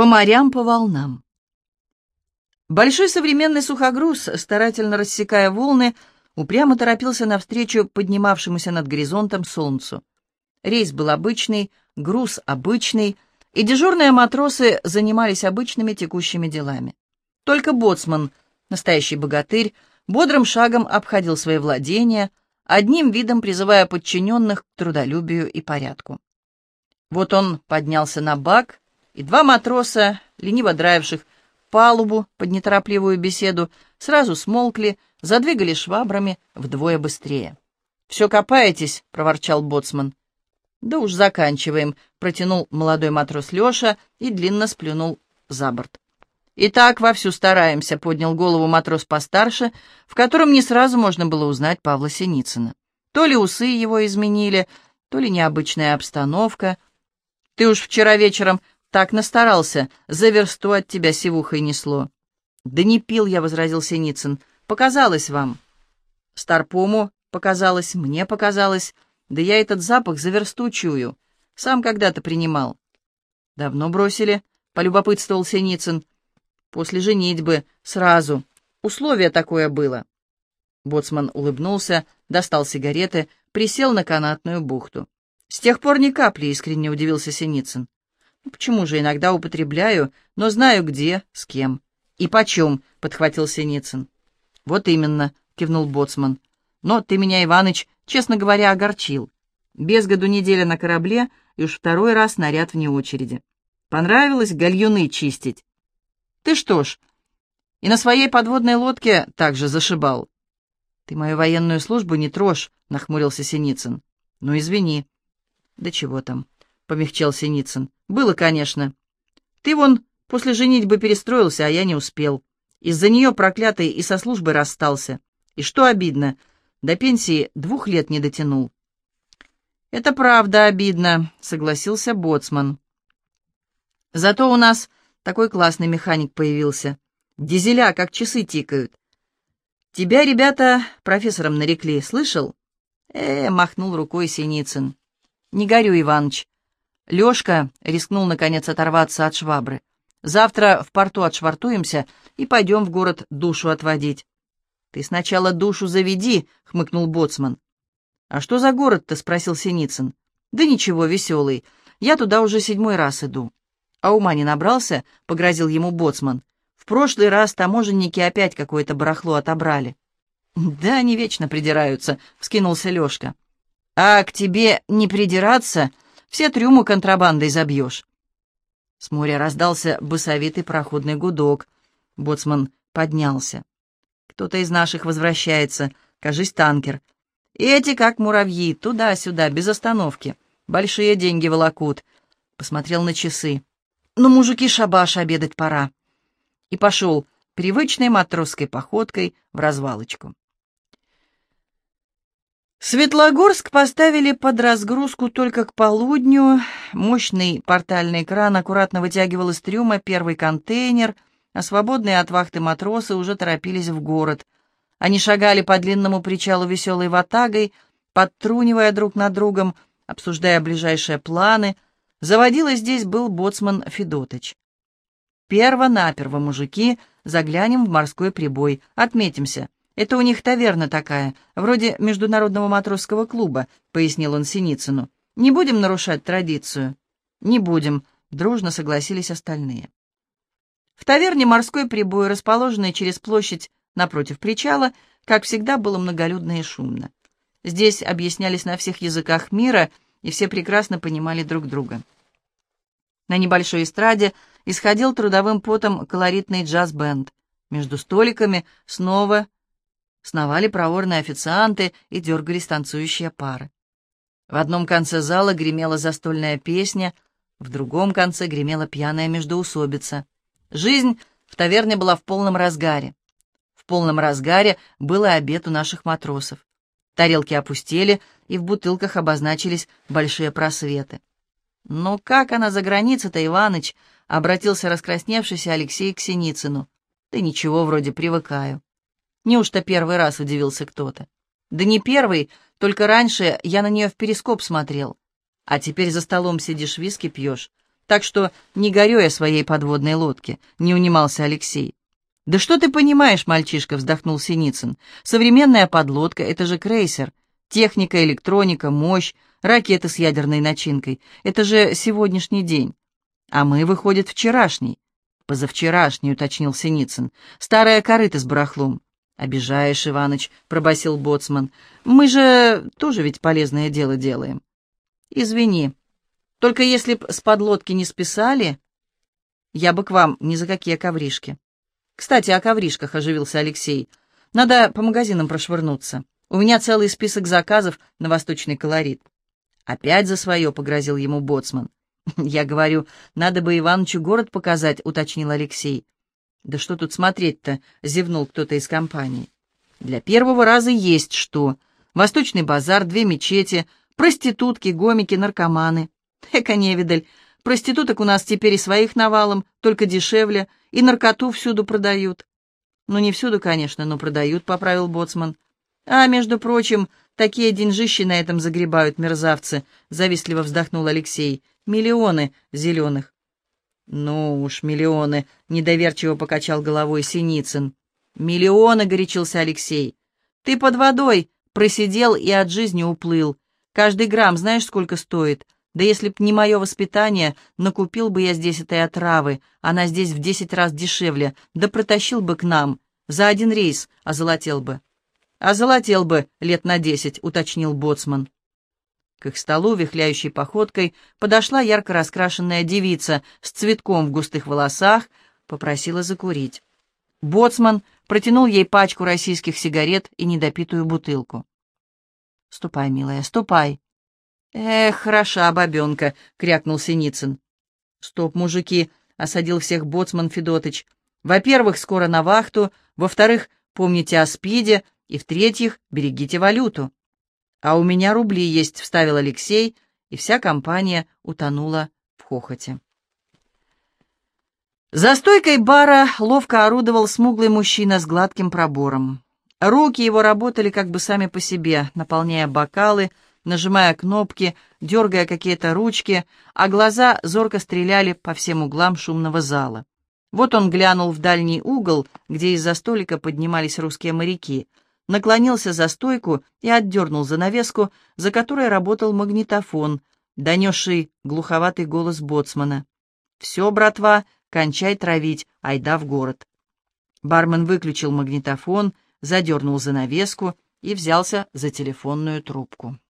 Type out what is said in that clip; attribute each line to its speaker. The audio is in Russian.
Speaker 1: По морям, по волнам. Большой современный сухогруз, старательно рассекая волны, упрямо торопился навстречу поднимавшемуся над горизонтом солнцу. Рейс был обычный, груз обычный, и дежурные матросы занимались обычными текущими делами. Только боцман, настоящий богатырь, бодрым шагом обходил свои владения, одним видом призывая подчиненных к трудолюбию и порядку. Вот он поднялся на бак, и два матроса, лениво драивших палубу под неторопливую беседу, сразу смолкли, задвигали швабрами вдвое быстрее. «Все копаетесь?» — проворчал боцман. «Да уж заканчиваем», — протянул молодой матрос Леша и длинно сплюнул за борт. «И так вовсю стараемся», — поднял голову матрос постарше, в котором не сразу можно было узнать Павла Синицына. То ли усы его изменили, то ли необычная обстановка. «Ты уж вчера вечером так настарался, за версту от тебя сивухой несло». «Да не пил я», — возразил Синицын. «Показалось вам». «Старпому показалось, мне показалось. Да я этот запах за версту чую. Сам когда-то принимал». «Давно бросили?» — полюбопытствовал Синицын. «После женитьбы. Сразу. Условие такое было». Боцман улыбнулся, достал сигареты, присел на канатную бухту. «С тех пор ни капли», — искренне удивился Синицын. Почему же иногда употребляю, но знаю где, с кем. И почем, — подхватил Синицын. Вот именно, — кивнул Боцман. Но ты меня, Иваныч, честно говоря, огорчил. Без году неделя на корабле, и уж второй раз наряд вне очереди. Понравилось гальюны чистить. Ты что ж, и на своей подводной лодке также зашибал. Ты мою военную службу не трожь, — нахмурился Синицын. Ну, извини. Да чего там, — помягчал Синицын. «Было, конечно. Ты вон после женитьбы перестроился, а я не успел. Из-за нее проклятый и со службы расстался. И что обидно, до пенсии двух лет не дотянул». «Это правда обидно», — согласился Боцман. «Зато у нас такой классный механик появился. Дизеля, как часы тикают. Тебя, ребята, профессором нарекли, слышал?» «Э, — махнул рукой Синицын. «Не горю, Иваныч. Лёшка рискнул, наконец, оторваться от швабры. «Завтра в порту отшвартуемся и пойдем в город душу отводить». «Ты сначала душу заведи», — хмыкнул Боцман. «А что за город-то?» — спросил Синицын. «Да ничего, веселый. Я туда уже седьмой раз иду». «А ума не набрался?» — погрозил ему Боцман. «В прошлый раз таможенники опять какое-то барахло отобрали». «Да они вечно придираются», — вскинулся Лёшка. «А к тебе не придираться?» Все трюмы контрабандой забьешь. С моря раздался босовитый проходный гудок. Боцман поднялся. Кто-то из наших возвращается, кажись, танкер. И эти, как муравьи, туда-сюда, без остановки. Большие деньги волокут. Посмотрел на часы. Ну, мужики, шабаш, обедать пора. И пошел привычной матросской походкой в развалочку. Светлогорск поставили под разгрузку только к полудню. Мощный портальный кран аккуратно вытягивал из трюма первый контейнер, а свободные от вахты матросы уже торопились в город. Они шагали по длинному причалу веселой ватагой, подтрунивая друг над другом, обсуждая ближайшие планы. Заводила здесь был боцман Федотыч. Перво-наперво, мужики, заглянем в морской прибой, отметимся — «Это у них таверна такая, вроде Международного матросского клуба», — пояснил он Синицыну. «Не будем нарушать традицию?» «Не будем», — дружно согласились остальные. В таверне «Морской прибой», расположенной через площадь напротив причала, как всегда, было многолюдно и шумно. Здесь объяснялись на всех языках мира, и все прекрасно понимали друг друга. На небольшой эстраде исходил трудовым потом колоритный джаз-бенд. Между столиками снова Сновали проворные официанты и дергались танцующие пары. В одном конце зала гремела застольная песня, в другом конце гремела пьяная междоусобица. Жизнь в таверне была в полном разгаре. В полном разгаре был обед у наших матросов. Тарелки опустели, и в бутылках обозначились большие просветы. «Ну как она за границей-то, Иваныч?» — обратился раскрасневшийся Алексей к Синицыну. «Да ничего, вроде привыкаю». Неужто первый раз удивился кто-то? Да не первый, только раньше я на нее в перископ смотрел. А теперь за столом сидишь, виски пьешь. Так что не горюй о своей подводной лодке, не унимался Алексей. «Да что ты понимаешь, мальчишка?» — вздохнул Синицын. «Современная подлодка — это же крейсер. Техника, электроника, мощь, ракеты с ядерной начинкой. Это же сегодняшний день. А мы, выходит, вчерашний». «Позавчерашний», — уточнил Синицын. «Старая корыта с барахлом». «Обижаешь, Иваныч», — пробасил боцман. «Мы же тоже ведь полезное дело делаем». «Извини. Только если б с подлодки не списали, я бы к вам ни за какие ковришки». «Кстати, о ковришках», — оживился Алексей. «Надо по магазинам прошвырнуться. У меня целый список заказов на восточный колорит». «Опять за свое», — погрозил ему боцман. «Я говорю, надо бы Иванычу город показать», — уточнил Алексей. «Да что тут смотреть-то?» — зевнул кто-то из компании. «Для первого раза есть что. Восточный базар, две мечети, проститутки, гомики, наркоманы. Эка невидаль. Проституток у нас теперь и своих навалом, только дешевле, и наркоту всюду продают». «Ну, не всюду, конечно, но продают», — поправил Боцман. «А, между прочим, такие деньжищи на этом загребают мерзавцы», — завистливо вздохнул Алексей. «Миллионы зеленых». «Ну уж, миллионы!» — недоверчиво покачал головой Синицын. «Миллионы!» — горячился Алексей. «Ты под водой просидел и от жизни уплыл. Каждый грамм знаешь, сколько стоит? Да если б не мое воспитание, накупил бы я здесь этой отравы. Она здесь в десять раз дешевле. Да протащил бы к нам. За один рейс озолотел бы». «Озолотел бы лет на десять», — уточнил Боцман. К их столу, вихляющей походкой, подошла ярко раскрашенная девица с цветком в густых волосах, попросила закурить. Боцман протянул ей пачку российских сигарет и недопитую бутылку. «Ступай, милая, ступай». «Эх, хороша бабенка», — крякнул Синицын. «Стоп, мужики», — осадил всех боцман Федотыч. «Во-первых, скоро на вахту, во-вторых, помните о спиде, и в-третьих, берегите валюту». «А у меня рубли есть», — вставил Алексей, и вся компания утонула в хохоте. За стойкой бара ловко орудовал смуглый мужчина с гладким пробором. Руки его работали как бы сами по себе, наполняя бокалы, нажимая кнопки, дергая какие-то ручки, а глаза зорко стреляли по всем углам шумного зала. Вот он глянул в дальний угол, где из-за столика поднимались русские моряки — наклонился за стойку и отдернул занавеску, за которой работал магнитофон, донесший глуховатый голос боцмана. «Все, братва, кончай травить, айда в город». Бармен выключил магнитофон, задернул занавеску и взялся за телефонную трубку.